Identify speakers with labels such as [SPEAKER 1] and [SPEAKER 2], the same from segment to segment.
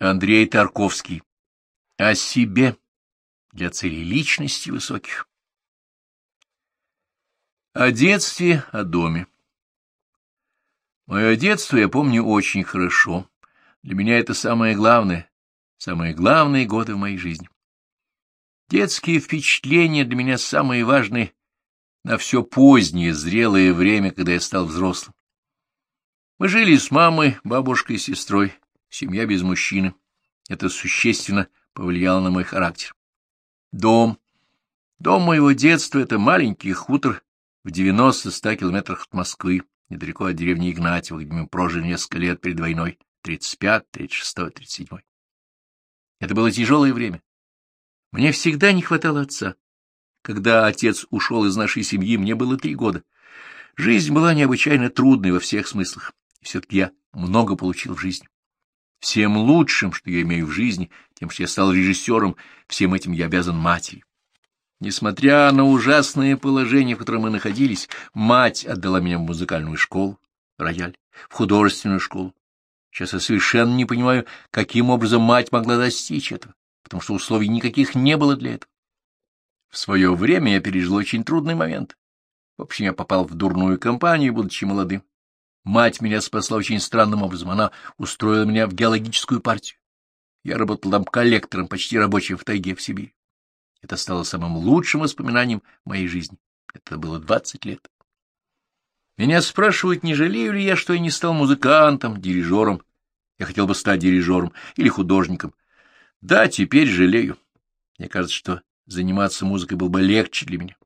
[SPEAKER 1] Андрей Тарковский. О себе для целей личности высоких. О детстве, о доме. Мое детство я помню очень хорошо. Для меня это самое главное, самые главные годы в моей жизни. Детские впечатления для меня самые важные на все позднее, зрелое время, когда я стал взрослым. Мы жили с мамой, бабушкой и сестрой, семья без мужчины. Это существенно повлияло на мой характер. Дом. Дом моего детства — это маленький хутор в 90-100 километрах от Москвы, недалеко от деревни Игнатьево, где мы прожили несколько лет перед войной, 35, 36, 37. Это было тяжелое время. Мне всегда не хватало отца. Когда отец ушел из нашей семьи, мне было три года. Жизнь была необычайно трудной во всех смыслах, все-таки я много получил в жизни. Всем лучшим, что я имею в жизни, тем, что я стал режиссером, всем этим я обязан матери. Несмотря на ужасное положение, в котором мы находились, мать отдала меня в музыкальную школу, рояль, в художественную школу. Сейчас я совершенно не понимаю, каким образом мать могла достичь этого, потому что условий никаких не было для этого. В свое время я пережил очень трудный момент. В общем, я попал в дурную компанию, будучи молодым. Мать меня спасла очень странным образом. Она устроила меня в геологическую партию. Я работал там коллектором, почти рабочим в тайге в Сибири. Это стало самым лучшим воспоминанием моей жизни. Это было двадцать лет. Меня спрашивают, не жалею ли я, что я не стал музыкантом, дирижером. Я хотел бы стать дирижером или художником. Да, теперь жалею. Мне кажется, что заниматься музыкой было бы легче для меня.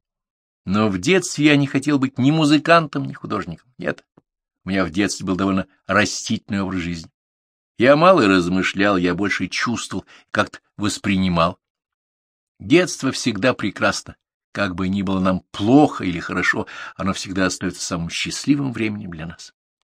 [SPEAKER 1] Но в детстве я не хотел быть ни музыкантом, ни художником. Нет, у меня в детстве был довольно растительный образ жизни. Я мало размышлял, я больше чувствовал, как-то воспринимал. Детство всегда прекрасно. Как бы ни было нам плохо или хорошо, оно всегда остается самым счастливым временем для нас.